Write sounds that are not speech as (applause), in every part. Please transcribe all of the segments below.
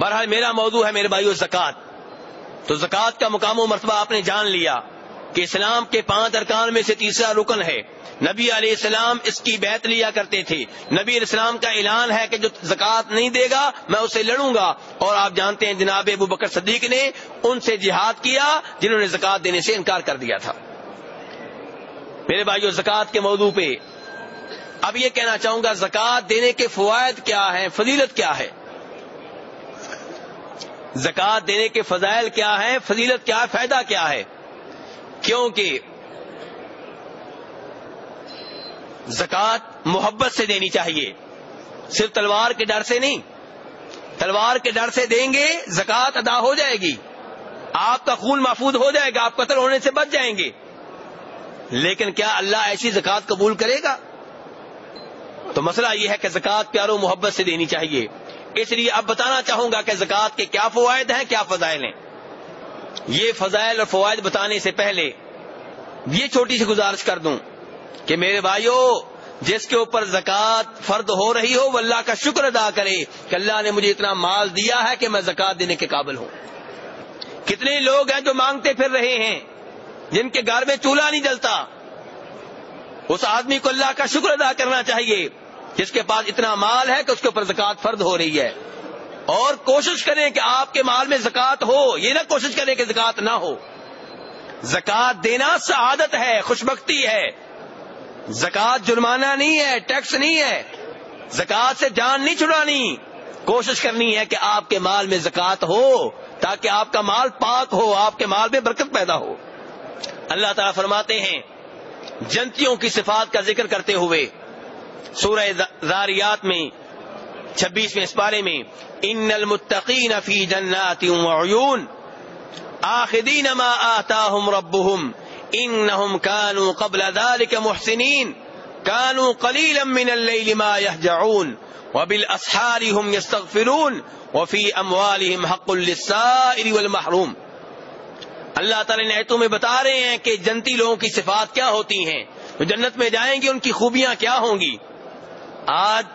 بہرحال میرا موضوع ہے میرے بھائیو زکوٰۃ۔ تو زکوٰۃ کا مقام و مرتبہ آپ نے جان لیا کہ اسلام کے پانچ ارکان میں سے تیسرا رکن ہے۔ نبی علیہ السلام اس کی بیعت لیا کرتے تھے۔ نبی علیہ السلام کا اعلان ہے کہ جو زکوٰۃ نہیں دے گا، میں اسے لڑوں گا۔ اور آپ جانتے ہیں جناب ابو بکر صدیق نے ان سے جہاد کیا جنہوں نے زکوٰۃ دینے سے انکار کر دیا تھا۔ میرے بھائیو، زکوٰۃ کے موضوع پہ اب یہ کہنا چاہوں گا، زکوٰۃ دینے کے فوائد کیا ہیں، فضیلت کیا ہے؟ زکوٰۃ دینے کے فضائل کیا ہیں؟ فضیلت کیا ہے؟ فائدہ کیا ہے؟ کیونکہ زکوٰۃ محبت سے دینی چاہیے۔ صرف تلوار کے ڈر سے نہیں۔ تلوار کے ڈر سے دیں گے زکوٰۃ ادا ہو جائے گی۔ آپ کا خون محفوظ ہو جائے گا، آپ قتل ہونے سے بچ جائیں گے۔ لیکن کیا اللہ ایسی زکوٰۃ قبول کرے گا؟ تو مسئلہ یہ ہے کہ زکوٰۃ پیاروں محبت سے دینی چاہیے۔ اس لیے اب بتانا چاہوں گا کہ زکوٰۃ کے کیا فوائد ہیں، کیا فضائل ہیں؟ یہ فضائل اور فوائد بتانے سے پہلے یہ چھوٹی سی گزارش کر دوں کہ میرے بھائیوں جس کے اوپر زکوٰۃ فرد ہو رہی ہو، وہ اللہ کا شکر ادا کرے کہ اللہ نے مجھے اتنا مال دیا ہے کہ میں زکوٰۃ دینے کے قابل ہوں۔ کتنے لوگ ہیں جو مانگتے پھر رہے ہیں، جن کے گھر میں چولہا نہیں جلتا۔ اس آدمی کو اللہ کا شکر ادا کرنا چاہیے۔ جس کے پاس اتنا مال ہے کہ اس کے اوپر زکوٰۃ فرد ہو رہی ہے۔ اور کوشش کریں کہ آپ کے مال میں زکوٰۃ ہو، یہ نہ کوشش کریں کہ زکوٰۃ نہ ہو۔ زکوٰۃ دینا سعادت ہے، خوشبختی ہے۔ زکوٰۃ جرمانہ نہیں ہے، ٹیکس نہیں ہے۔ زکوٰۃ سے جان نہیں چھڑانی۔ کوشش کرنی ہے کہ آپ کے مال میں زکوٰۃ ہو تاکہ آپ کا مال پاک ہو، آپ کے مال میں برکت پیدا ہو۔ اللہ تعالیٰ فرماتے ہیں، جنتیوں کی صفات کا ذکر کرتے ہوئے سورہ زاریات میں، چھبیسویں اس پارے میں ان المتقین فی جنات وعیون آخذین ما آتاہم ربهم انہم کانوا قبل ذلك محسنین کانوا قلیلا من اللیل ما یحجعون وبالاسحار هم يستغفرون وفي اموالهم حق للسائر والمحروم اللہ تعالی نے ایتوں میں بتا رہے ہیں کہ جنتی لوگوں کی صفات کیا ہوتی ہیں؟ جو جنت میں جائیں گے ان کی خوبیاں کیا ہوں گی؟ آج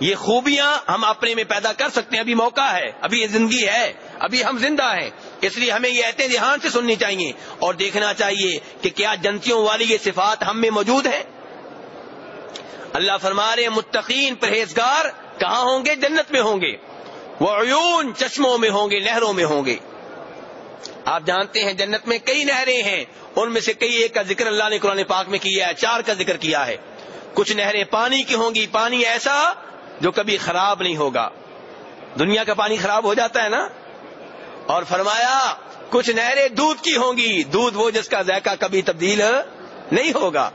یہ خوبیاں ہم اپنے میں پیدا کر سکتے ہیں۔ ابھی موقع ہے، ابھی یہ زندگی ہے، ابھی ہم زندہ ہیں۔ اس لیے ہمیں یہ ایتے دھیان سے سننی چاہیے اور دیکھنا چاہیے کہ کیا جنتیوں والی یہ صفات ہم میں موجود ہیں۔ اللہ فرما رہے متقین پرہیزگار کہاں ہوں گے؟ جنت میں ہوں گے۔ وہ عیون چشموں میں ہوں گے نہروں میں ہوں گے۔ آپ جانتے ہیں جنت میں کئی نہریں ہیں، ان میں سے کئی ایک کا ذکر اللہ نے قرآن پاک میں کیا ہے، چار کا ذکر کیا ہے۔ کچھ نہریں پانی کی ہوں گی، پانی ایسا جو کبھی خراب نہیں ہوگا۔ دنیا کا پانی خراب ہو جاتا ہے نا؟ اور فرمایا، کچھ نہریں دودھ کی ہوں گی، دودھ وہ جس کا ذائقہ کبھی تبدیل نہیں ہوگا۔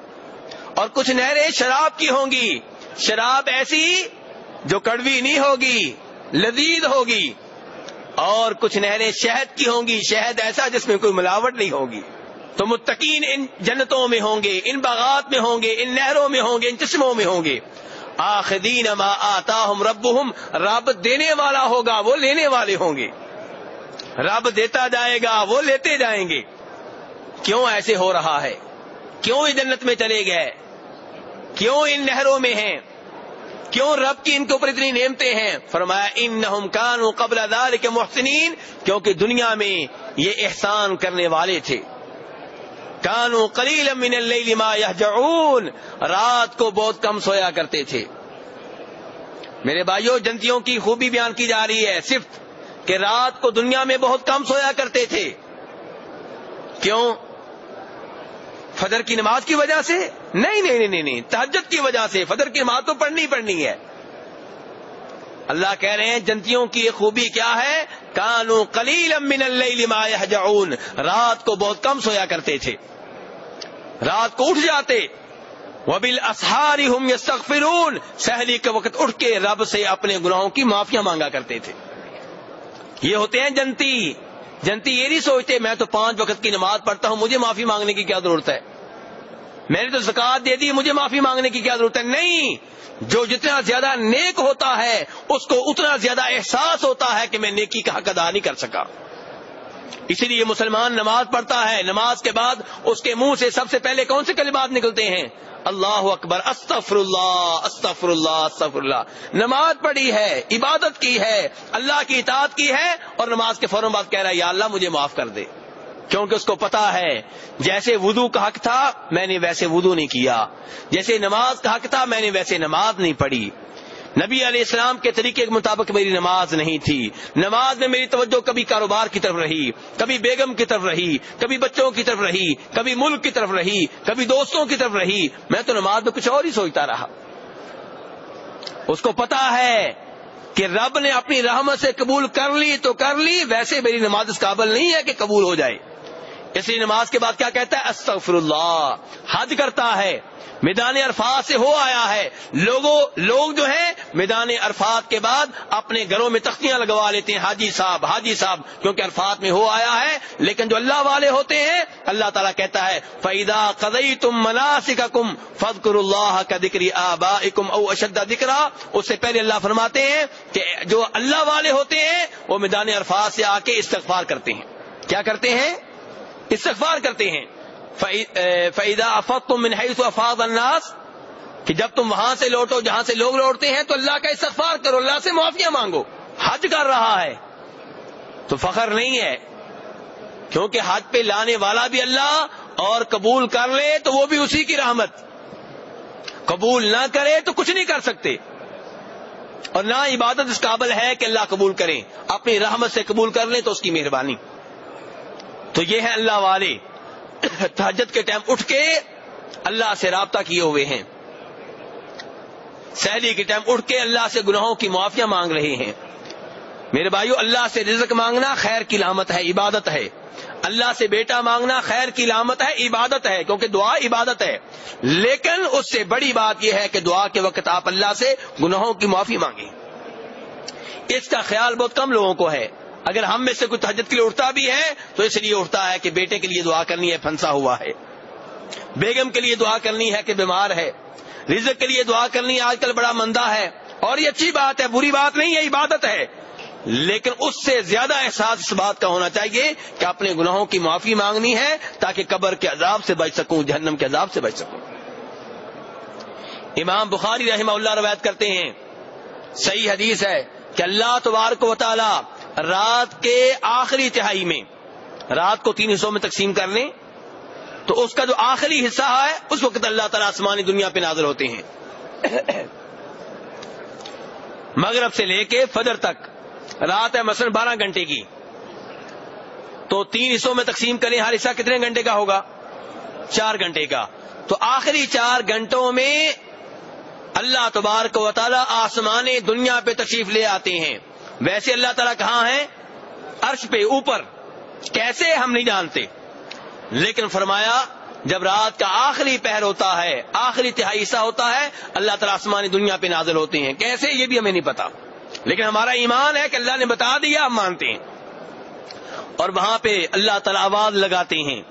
اور کچھ نہریں شراب کی ہوں گی، شراب ایسی جو کڑوی نہیں ہوگی، لذیذ ہوگی۔ اور کچھ نہریں شہد کی ہوں گی، شہد ایسا جس میں کوئی ملاوٹ نہیں ہوگی۔ تو متقین ان جنتوں میں ہوں گے، ان باغات میں ہوں گے، ان نہروں میں ہوں گے، ان چشموں میں ہوں گے۔ آخدین ما آتا ہم رب رب دینے والا ہوگا، وہ لینے والے ہوں گے۔ رب دیتا جائے گا، وہ لیتے جائیں گے۔ کیوں ایسے ہو رہا ہے؟ کیوں یہ جنت میں چلے گئے؟ کیوں ان نہروں میں ہیں؟ کیوں رب کی ان کے اوپر اتنی نعمتیں ہیں؟ فرمایا ان نہ کان قبل دار کے محسنین، کیونکہ دنیا میں یہ احسان کرنے والے تھے۔ کانو کلیل من اللیل ما یہجعون۔ رات کو بہت کم سویا کرتے تھے۔ میرے بھائیوں جنتیوں کی خوبی بیان کی جا رہی ہے صرف کہ رات کو دنیا میں بہت کم سویا کرتے تھے۔ کیوں؟ فجر کی نماز کی وجہ سے؟ نہیں نہیں نہیں نہیں تحجت کی وجہ سے۔ فجر کی نماز تو پڑھنی پڑنی ہے۔ اللہ کہہ رہے ہیں، جنتیوں کی یہ خوبی کیا ہے؟ کانو کلیل من اللیل ما رات کو بہت کم سویا کرتے تھے۔ رات کو اٹھ جاتے۔ وبل اسہاری ہم یستغفرون۔ سہلی کے وقت اٹھ کے رب سے اپنے گناہوں کی معافیاں مانگا کرتے تھے۔ یہ ہوتے ہیں جنتی۔ جنتی یہ نہیں سوچتے، میں تو پانچ وقت کی نماز پڑھتا ہوں، مجھے معافی مانگنے کی کیا ضرورت ہے؟ میں نے تو زکات دے دی، مجھے معافی مانگنے کی کیا ضرورت ہے؟ نہیں! جو جتنا زیادہ نیک ہوتا ہے، اس کو اتنا زیادہ احساس ہوتا ہے کہ میں نیکی کا حق ادا نہیں کر سکا۔ اسی لیے مسلمان نماز پڑھتا ہے، نماز کے بعد اس کے منہ سے سب سے پہلے کون سے کلمات نکلتے ہیں؟ اللہ اکبر استفر اللہ استفر اللہ استفر اللہ نماز پڑھی ہے، عبادت کی ہے، اللہ کی اطاعت کی ہے اور نماز کے فوراً بعد کہہ رہا ہے، یا اللہ مجھے معاف کر دے۔ کیونکہ اس کو پتا ہے، جیسے وضو کا حق تھا، میں نے ویسے وضو نہیں کیا۔ جیسے نماز کا حق تھا، میں نے ویسے نماز نہیں پڑھی۔ نبی علیہ السلام کے طریقے کے مطابق میری نماز نہیں تھی۔ نماز میں میری توجہ کبھی کاروبار کی طرف رہی، کبھی بیگم کی طرف رہی، کبھی بچوں کی طرف رہی، کبھی ملک کی طرف رہی، کبھی دوستوں کی طرف رہی۔ میں تو نماز میں کچھ اور ہی سوچتا رہا۔ اس کو پتا ہے کہ رب نے اپنی رحمت سے قبول کر لی تو کر لی، ویسے میری نماز اس قابل نہیں ہے کہ قبول ہو جائے۔ اس لیے نماز کے بعد کیا کہتا ہے؟ استغفر اللہ حد کرتا ہے۔ میدان عرفات سے ہو آیا ہے۔ لوگوں، لوگ جو ہیں، میدان عرفات کے بعد اپنے گھروں میں تختیاں لگوا لیتے ہیں۔ حاجی صاحب حاجی صاحب، کیونکہ عرفات میں ہو آیا ہے۔ لیکن جو اللہ والے ہوتے ہیں، اللہ تعالیٰ کہتا ہے فیدا قدئی تم مناسب کم فضکر اللہ کا دکری آبا او اشدا دکرا اس سے پہلے اللہ فرماتے ہیں کہ جو اللہ والے ہوتے ہیں، وہ میدان عرفات سے آ کے استغفار کرتے ہیں۔ کیا کرتے ہیں؟ استغفار کرتے ہیں۔ فیدا افق تم منحص افاظ الناس، کہ جب تم وہاں سے لوٹو جہاں سے لوگ لوٹتے ہیں، تو اللہ کا استغفار کرو، اللہ سے معافیاں مانگو۔ حج کر رہا ہے۔ تو فخر نہیں ہے، کیونکہ حج پہ لانے والا بھی اللہ اور قبول کر لے تو وہ بھی اسی کی رحمت۔ قبول نہ کرے تو کچھ نہیں کر سکتے۔ اور نہ عبادت اس قابل ہے کہ اللہ قبول کریں اپنی رحمت سے قبول کر لیں تو اس کی مہربانی۔ تو یہ ہے اللہ والے (coughs) تحجد کے ٹائم اٹھ کے اللہ سے رابطہ کیے ہوئے ہیں۔ سہلی کے ٹائم اٹھ کے اللہ سے گناہوں کی معافیا مانگ رہے ہیں۔ میرے بھائیو، اللہ سے رزق مانگنا خیر کی لامت ہے، عبادت ہے۔ اللہ سے بیٹا مانگنا خیر کی لامت ہے، عبادت ہے، کیونکہ دعا عبادت ہے۔ لیکن اس سے بڑی بات یہ ہے کہ دعا کے وقت آپ اللہ سے گناہوں کی معافی مانگیں۔ اس کا خیال بہت کم لوگوں کو ہے۔ اگر ہم میں سے کوئی تحجد کے لیے اٹھتا بھی ہے، تو اس لیے اٹھتا ہے کہ بیٹے کے لیے دعا کرنی ہے، پھنسا ہوا ہے۔ بیگم کے لیے دعا کرنی ہے کہ بیمار ہے۔ رزق کے لیے دعا کرنی ہے، آج کل بڑا مندہ ہے۔ اور یہ اچھی بات ہے، بری بات نہیں ہے عبادت ہے۔ لیکن اس سے زیادہ احساس اس بات کا ہونا چاہیے کہ اپنے گناہوں کی معافی مانگنی ہے تاکہ قبر کے عذاب سے بچ سکوں، جہنم کے عذاب سے بچ سکوں۔ امام بخاری رحمہ اللہ روایت کرتے ہیں، صحیح حدیث ہے کہ اللہ تبارک و تعالی رات کے آخری تہائی میں، رات کو تین حصوں میں تقسیم کر لیں، تو اس کا جو آخری حصہ ہے، اس وقت اللہ تعالیٰ آسمانی دنیا پہ نازل ہوتے ہیں۔ مغرب سے لے کے فجر تک، رات ہے مثلا بارہ گھنٹے کی، تو تین حصوں میں تقسیم کریں ہر حصہ کتنے گھنٹے کا ہوگا؟ چار گھنٹے کا۔ تو آخری چار گھنٹوں میں اللہ تبارک و تعالیٰ آسمان دنیا پہ تشریف لے آتے ہیں۔ ویسے اللہ تعالیٰ کہاں ہے؟ عرش پہ اوپر۔ کیسے ہم نہیں جانتے۔ لیکن فرمایا، جب رات کا آخری پہر ہوتا ہے، آخری تہائی حصہ ہوتا ہے، اللہ تعالیٰ آسمانی دنیا پہ نازل ہوتے ہیں۔ کیسے؟ یہ بھی ہمیں نہیں پتا۔ لیکن ہمارا ایمان ہے کہ اللہ نے بتا دیا، ہم مانتے ہیں۔ اور وہاں پہ اللہ تعالیٰ آواز لگاتے ہیں۔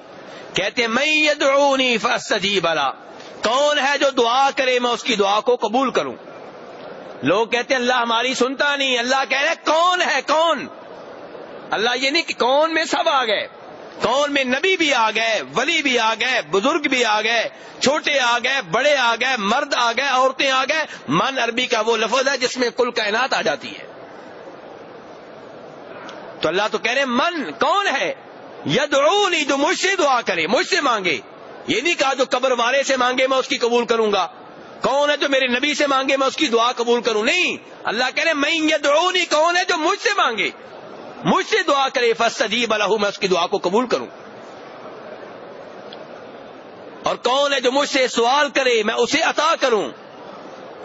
کہتے ہیں میں بلا کون ہے جو دعا کرے، میں اس کی دعا کو قبول کروں۔ لوگ کہتے ہیں اللہ ہماری سنتا نہیں، اللہ کہہ رہے کون ہے، کون؟ اللہ یہ نہیں کہ کون میں سب آ گئے، کون میں نبی بھی آ گئے، ولی بھی آ گئے، بزرگ بھی آ گئے، چھوٹے آ گئے، بڑے آ گئے، مرد آ گئے، عورتیں آ گئے۔ من عربی کا وہ لفظ ہے جس میں کل کائنات آ جاتی ہے۔ تو اللہ تو کہہ رہے من، کون ہے؟ یدعونی، جو مجھ سے دعا کرے مجھ سے مانگے۔ یہ نہیں کہا جو قبر والے سے مانگے، میں اس کی قبول کروں گا۔ کون ہے جو میرے نبی سے مانگے میں اس کی دعا قبول کروں؟ نہیں. اللہ کہہ رہے میں یہ کون ہے جو مجھ سے مانگے؟ مجھ سے دعا کرے فسجیب الح میں اس کی دعا کو قبول کروں۔ اور کون ہے جو مجھ سے سوال کرے، میں اسے عطا کروں۔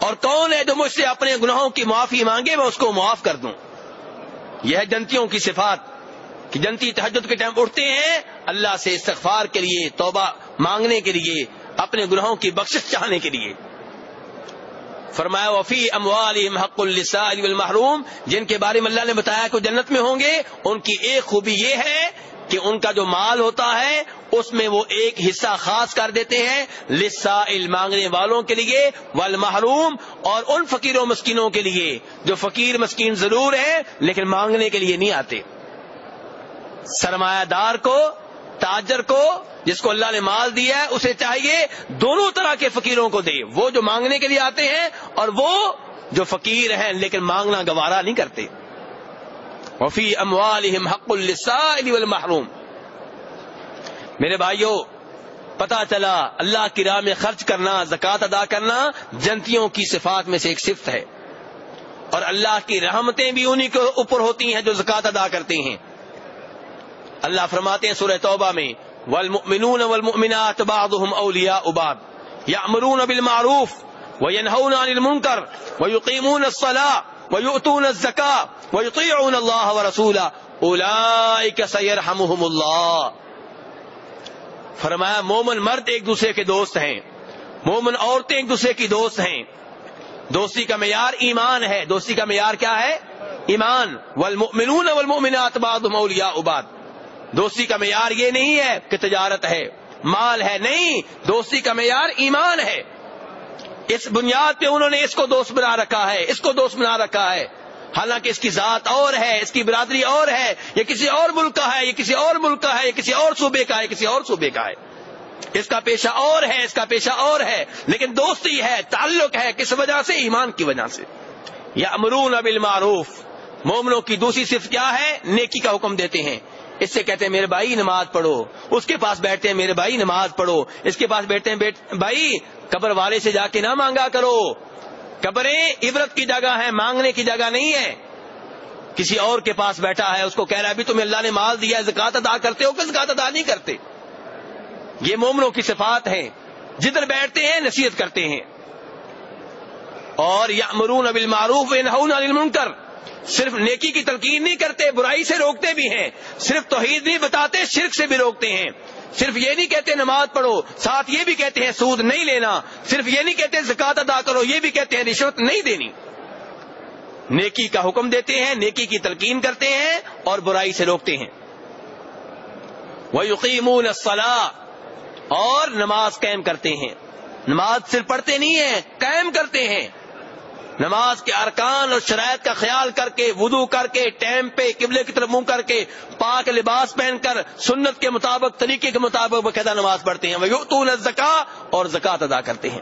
اور کون ہے جو مجھ سے اپنے گناہوں کی معافی مانگے، میں اس کو معاف کر دوں۔ یہ ہے جنتیوں کی صفات کہ جنتی تحجد کے ٹائم اٹھتے ہیں، اللہ سے استغفار کے لیے، توبہ مانگنے کے لیے، اپنے گناہوں کی بخشش چاہنے کے لیے۔ فرمایا وفی اموال محق السائل والمحروم، جن کے بارے میں اللہ نے بتایا کہ جنت میں ہوں گے، ان کی ایک خوبی یہ ہے کہ ان کا جو مال ہوتا ہے، اس میں وہ ایک حصہ خاص کر دیتے ہیں لسا مانگنے والوں کے لیے، والمحروم، اور ان فقیروں مسکینوں کے لیے۔ جو فقیر مسکین ضرور ہیں، لیکن مانگنے کے لیے نہیں آتے۔ سرمایہ دار کو تاجر کو جس کو اللہ نے مال دیا ہے، اسے چاہیے دونوں طرح کے فقیروں کو دے۔ وہ جو مانگنے کے لیے آتے ہیں اور وہ جو فقیر ہیں، لیکن مانگنا گوارا نہیں کرتے۔ وفی اموالہم حق السائل والمحروم۔ میرے بھائیوں پتا چلا اللہ کی راہ میں خرچ کرنا زکات ادا کرنا جنتیوں کی صفات میں سے ایک صفت ہے۔ اور اللہ کی رحمتیں بھی انہی کے اوپر ہوتی ہیں جو زکات ادا کرتے ہیں۔ اللہ فرماتے ہیں سورہ توبہ میں، والمؤمنون والمؤمنات بعضهم اولیاء بعض یامرون بالمعروف وینہون عن المنکر ویقیمون الصلاة ویؤتون الزکاة ویطیعون اللہ ورسولہ اولئک سیرحمهم اللہ فرمایا، مومن مرد ایک دوسرے کے دوست ہیں، مومن عورتیں ایک دوسرے کی دوست ہیں۔ دوستی کا معیار ایمان ہے، دوستی کا معیار کیا ہے؟ ایمان۔ والمؤمنون والمؤمنات بعضهم اولیاء بعض۔ دوستی کا معیار یہ نہیں ہے کہ تجارت ہے، مال ہے، نہیں، دوستی کا معیار ایمان ہے۔ اس بنیاد پہ انہوں نے اس کو دوست بنا رکھا ہے، اس کو دوست بنا رکھا ہے۔ حالانکہ اس کی ذات اور ہے، اس کی برادری اور ہے، یہ کسی اور ملک کا ہے، یہ کسی اور ملک کا ہے، یہ کسی اور صوبے کا ہے کسی اور صوبے کا ہے۔ اس کا پیشہ اور ہے، اس کا پیشہ اور ہے، لیکن دوستی ہے، تعلق ہے، کس وجہ سے؟ ایمان کی وجہ سے۔ یا امرون ابل معروف مومنوں کی دوسری صرف کیا ہے؟ نیکی کا حکم دیتے ہیں۔ اس سے کہتے ہیں، میرے بھائی نماز پڑھو۔ اس کے پاس بیٹھتے ہیں، میرے بھائی نماز پڑھو۔ اس کے پاس بیٹھتے ہیں، بیٹ بھائی، قبر والے سے جا کے نہ مانگا کرو۔ قبریں عبرت کی جگہ ہے مانگنے کی جگہ نہیں ہے۔ کسی اور کے پاس بیٹھا ہے، اس کو کہہ رہا ہے، ابھی تمہیں اللہ نے مال دیا ہے، زکات ادا کرتے ہو کہ زکات ادا نہیں کرتے؟ یہ مومنوں کی صفات ہیں۔ جدھر بیٹھتے ہیں، نصیحت کرتے ہیں۔ اور یا مرون ابل معروف کر صرف نیکی کی تلقین نہیں کرتے، برائی سے روکتے بھی ہیں۔ صرف توحید نہیں بتاتے، شرک سے بھی روکتے ہیں۔ صرف یہ نہیں کہتے نماز پڑھو، ساتھ یہ بھی کہتے ہیں سود نہیں لینا۔ صرف یہ نہیں کہتے زکات ادا کرو، یہ بھی کہتے ہیں رشوت نہیں دینی۔ نیکی کا حکم دیتے ہیں، نیکی کی تلقین کرتے ہیں اور برائی سے روکتے ہیں۔ وہ یقین اور نماز قائم کرتے ہیں۔ نماز صرف پڑھتے نہیں ہیں، قائم کرتے ہیں۔ نماز کے ارکان اور شرائط کا خیال کر کے، وضو کر کے ٹائم پہ، قبلے کی طرف منہ کر کے، پاک لباس پہن کر، سنت کے مطابق، طریقے کے مطابق باقاعدہ نماز پڑھتے ہیں۔ وہ زکا اور زکات ادا کرتے ہیں۔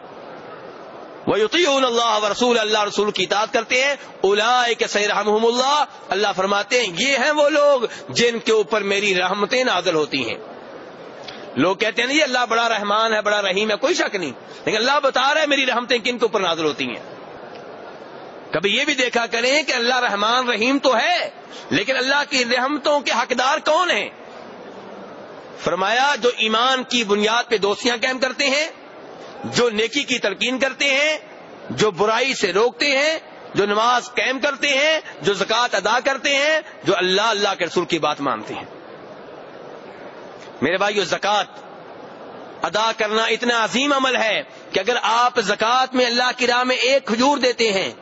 وہ اللہ رسول اللہ رسول کی اطاعت کرتے ہیں۔ الا کے رحم اللہ اللہ فرماتے ہیں، یہ ہیں وہ لوگ جن کے اوپر میری رحمتیں نازل ہوتی ہیں۔ لوگ کہتے ہیں نہیں اللہ بڑا رحمان ہے، بڑا رحیم ہے، کوئی شک نہیں۔ لیکن اللہ بتا رہا ہے، میری رحمتیں کن کے اوپر نازل ہوتی ہیں؟ کبھی یہ بھی دیکھا کریں کہ اللہ رحمان رحیم تو ہے، لیکن اللہ کی رحمتوں کے حقدار کون ہیں؟ فرمایا، جو ایمان کی بنیاد پہ دوستیاں قائم کرتے ہیں، جو نیکی کی ترکین کرتے ہیں، جو برائی سے روکتے ہیں، جو نماز قائم کرتے ہیں، جو زکوٰۃ ادا کرتے ہیں، جو اللہ اللہ کے رسول کی بات مانتے ہیں۔ میرے بھائی زکوٰۃ ادا کرنا اتنا عظیم عمل ہے کہ اگر آپ زکوٰۃ میں اللہ کی راہ میں ایک کھجور دیتے ہیں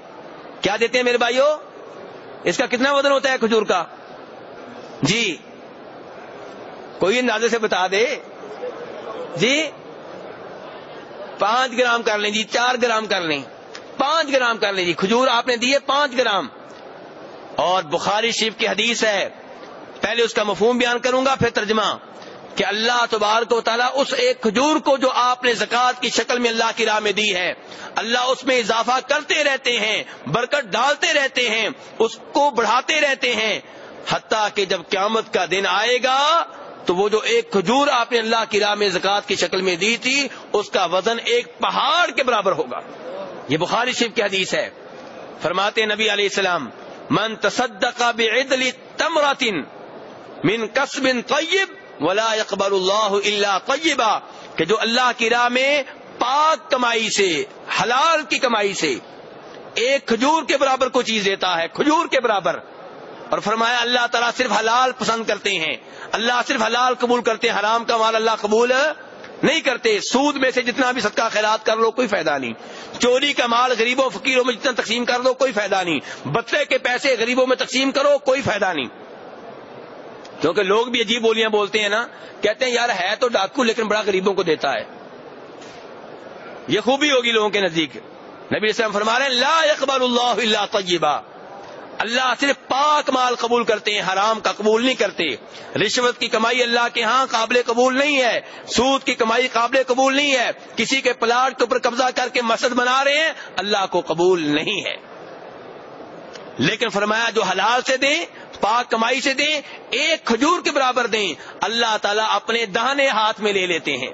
کیا دیتے ہیں میرے بھائیو؟ اس کا کتنا وزن ہوتا ہے کھجور کا؟ جی۔ کوئی اندازے سے بتا دے۔ جی۔ پانچ گرام کر لیں جی چار گرام کر لیں۔ پانچ گرام کر لیں جی۔ کھجور آپ نے دیے پانچ گرام۔ اور بخاری شریف کی حدیث ہے۔ پہلے اس کا مفہوم بیان کروں گا، پھر ترجمہ۔ کہ اللہ تبارک و تعالیٰ اس ایک کھجور کو جو آپ نے زکوٰۃ کی شکل میں اللہ کی راہ میں دی ہے، اللہ اس میں اضافہ کرتے رہتے ہیں، برکت ڈالتے رہتے ہیں، اس کو بڑھاتے رہتے ہیں۔ حتیٰ کہ جب قیامت کا دن آئے گا، تو وہ جو ایک کھجور آپ نے اللہ کی راہ میں زکوٰۃ کی شکل میں دی تھی، اس کا وزن ایک پہاڑ کے برابر ہوگا۔ یہ بخاری شریف کی حدیث ہے۔ فرماتے نبی علیہ السلام، من تصدق بعدل تمرات من کسب طیب ولا اکبر اللہ اللہ طیبہ کہ جو اللہ کی راہ میں پاک کمائی سے، حلال کی کمائی سے ایک کھجور کے برابر کو چیز دیتا ہے، کھجور کے برابر۔ اور فرمایا اللہ تعالیٰ صرف حلال پسند کرتے ہیں۔ اللہ صرف حلال قبول کرتے ہیں، حرام کا مال اللہ قبول نہیں کرتے۔ سود میں سے جتنا بھی صدقہ خیرات کر لو، کوئی فائدہ نہیں۔ چوری کا مال غریبوں، فقیروں میں جتنا تقسیم کر دو کوئی فائدہ نہیں۔ بچے کے پیسے غریبوں میں تقسیم کرو، کوئی فائدہ نہیں۔ کیونکہ لوگ بھی عجیب بولیاں بولتے ہیں نا، کہتے ہیں، یار، ہے تو ڈاکو، لیکن بڑا غریبوں کو دیتا ہے۔ یہ خوبی ہوگی لوگوں کے نزدیک۔ نبی اسلام فرما رہے ہیں، لا اقبال اللہ اللہ طیبہ۔ اللہ صرف پاک مال قبول کرتے ہیں، حرام کا قبول نہیں کرتے۔ رشوت کی کمائی اللہ کے ہاں قابل قبول نہیں ہے۔ سود کی کمائی قابل قبول نہیں ہے۔ کسی کے پلاٹ کے اوپر قبضہ کر کے مسجد بنا رہے ہیں، اللہ کو قبول نہیں ہے۔ لیکن فرمایا، جو حلال سے دیں پاک کمائی سے دیں، ایک کھجور کے برابر دیں، اللہ تعالیٰ اپنے دہنے ہاتھ میں لے لیتے ہیں۔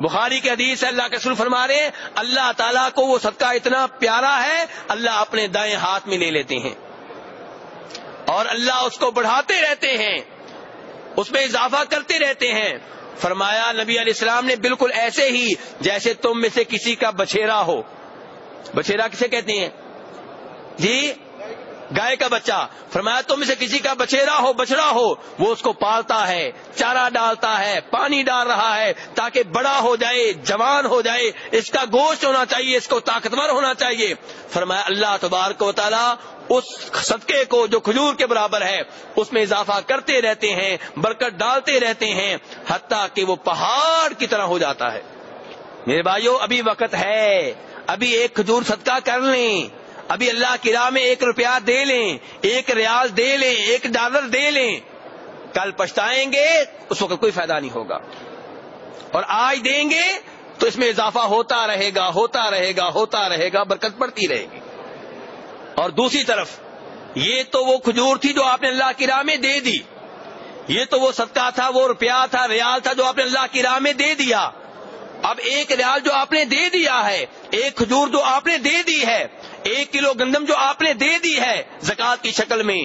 بخاری کے حدیث اللہ کے سر فرما رہے ہیں، اللہ تعالیٰ کو وہ صدقہ اتنا پیارا ہے، اللہ اپنے دائیں ہاتھ میں لے لیتے ہیں۔ اور اللہ اس کو بڑھاتے رہتے ہیں، اس میں اضافہ کرتے رہتے ہیں۔ فرمایا، نبی علیہ السلام نے بالکل ایسے ہی، جیسے تم میں سے کسی کا بچھیرا ہو۔ بچھیرا کسے کہتے ہیں؟ جی گائے کا بچہ۔ فرمایا، تم سے کسی کا بچیرا ہو بچڑا ہو، وہ اس کو پالتا ہے، چارہ ڈالتا ہے، پانی ڈال رہا ہے، تاکہ بڑا ہو جائے، جوان ہو جائے، اس کا گوشت ہونا چاہیے، اس کو طاقتور ہونا چاہیے۔ فرمایا، اللہ تبارک و تعالیٰ اس صدقے کو جو کھجور کے برابر ہے، اس میں اضافہ کرتے رہتے ہیں، برکت ڈالتے رہتے ہیں، حتیٰ کہ وہ پہاڑ کی طرح ہو جاتا ہے۔ میرے بھائیوں ابھی وقت ہے، ابھی ایک کھجور صدقہ کر لیں۔ ابھی اللہ کی راہ میں ایک روپیہ دے لیں، ایک ریال دے لیں، ایک ڈالر دے لیں۔ کل پچھتائیں گے، اس وقت کوئی فائدہ نہیں ہوگا۔ اور آج دیں گے تو اس میں اضافہ ہوتا رہے گا، ہوتا رہے گا، ہوتا رہے گا، برکت پڑتی رہے گی۔ اور دوسری طرف، یہ تو وہ کھجور تھی جو آپ نے اللہ کی راہ میں دے دی۔ یہ تو وہ صدقہ تھا، وہ روپیہ تھا، ریال تھا جو آپ نے اللہ کی راہ میں دے دیا۔ اب ایک ریال جو آپ نے دے دیا ہے، ایک کھجور جو آپ نے دے دی ہے ایک کلو گندم جو آپ نے دے دی ہے زکات کی شکل میں،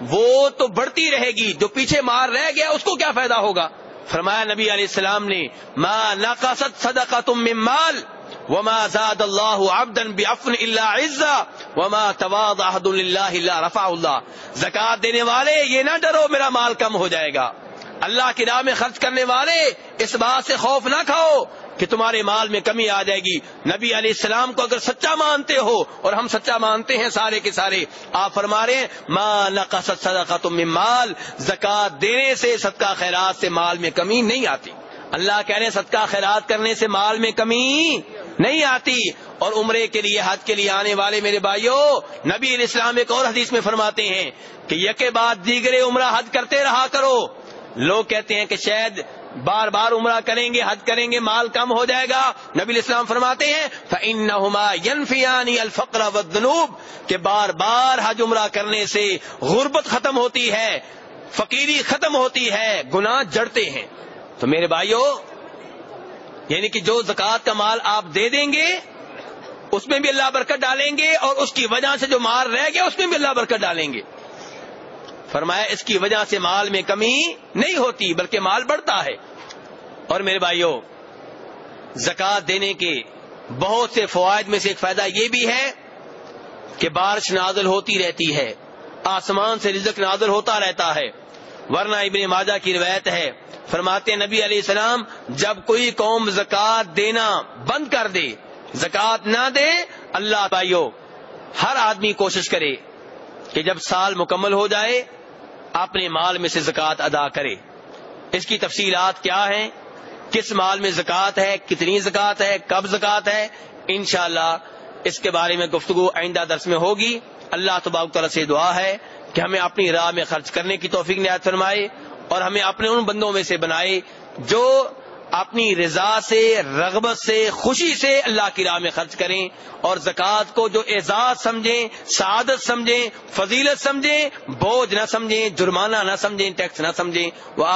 وہ تو بڑھتی رہے گی، جو پیچھے مار رہ گیا، اس کو کیا فائدہ ہوگا؟ فرمایا نبی علیہ السلام نے، ما نقصت صدقہ تم من مال، وما زاد اللہ عبدا بعفن الا عزا، وما تواض احد للہ الا رفع اللہ. زکات دینے والے، یہ نہ ڈرو، میرا مال کم ہو جائے گا۔ اللہ کی راہ میں خرچ کرنے والے، اس بات سے خوف نہ کھاؤ کہ تمہارے مال میں کمی آ جائے گی۔ نبی علیہ السلام کو اگر سچا مانتے ہو اور ہم سچا مانتے ہیں سارے کے سارے، آپ فرما رہے ماں نقص صدقہ مال۔ زکات دینے سے، صدقہ خیرات سے مال میں کمی نہیں آتی۔ اللہ کہہ رہے صدقہ خیرات کرنے سے مال میں کمی نہیں آتی۔ اور عمرے کے لیے، حج کے لیے آنے والے میرے بھائیوں نبی علیہ السلام ایک اور حدیث میں فرماتے ہیں کہ یکے بعد دیگرے عمرہ حج کرتے رہا کرو۔ لوگ کہتے ہیں کہ شاید بار بار عمرہ کریں گے حد کریں گے، مال کم ہو جائے گا۔ نبی اسلام فرماتے ہیں الفقر ودنوب کہ بار بار حج عمرہ کرنے سے غربت ختم ہوتی ہے، فقیری ختم ہوتی ہے، گناہ جڑتے ہیں۔ تو میرے بھائیوں یعنی کہ جو زکوٰۃ کا مال آپ دے دیں گے، اس میں بھی اللہ برکت ڈالیں گے اور اس کی وجہ سے جو مال رہ گیا، اس میں بھی اللہ برکت ڈالیں گے۔ فرمایا، اس کی وجہ سے مال میں کمی نہیں ہوتی، بلکہ مال بڑھتا ہے۔ اور میرے بھائیوں زکات دینے کے بہت سے فوائد میں سے ایک فائدہ یہ بھی ہے کہ بارش نازل ہوتی رہتی ہے، آسمان سے رزق نازل ہوتا رہتا ہے۔ ورنہ ابن ماجہ کی روایت ہے، فرماتے نبی علیہ السلام، جب کوئی قوم زکات دینا بند کر دے زکات نہ دے، اللہ بھائیو، ہر آدمی کوشش کرے کہ جب سال مکمل ہو جائے اپنے مال میں سے زکوٰۃ ادا کرے۔ اس کی تفصیلات کیا ہیں؟ کس مال میں زکوٰۃ ہے؟ کتنی زکوٰۃ ہے؟ کب زکوٰۃ ہے؟ انشاءاللہ اس کے بارے میں گفتگو آئندہ درس میں ہوگی۔ اللہ تبارک تعالیٰ سے دعا ہے کہ ہمیں اپنی راہ میں خرچ کرنے کی توفیق نہایت فرمائے اور ہمیں اپنے ان بندوں میں سے بنائے جو اپنی رضا سے، رغبت سے، خوشی سے اللہ کی راہ میں خرچ کریں اور زکوٰۃ کو جو اعزاز سمجھیں، سعادت سمجھیں، فضیلت سمجھیں، بوجھ نہ سمجھیں، جرمانہ نہ سمجھیں، ٹیکس نہ سمجھیں وہ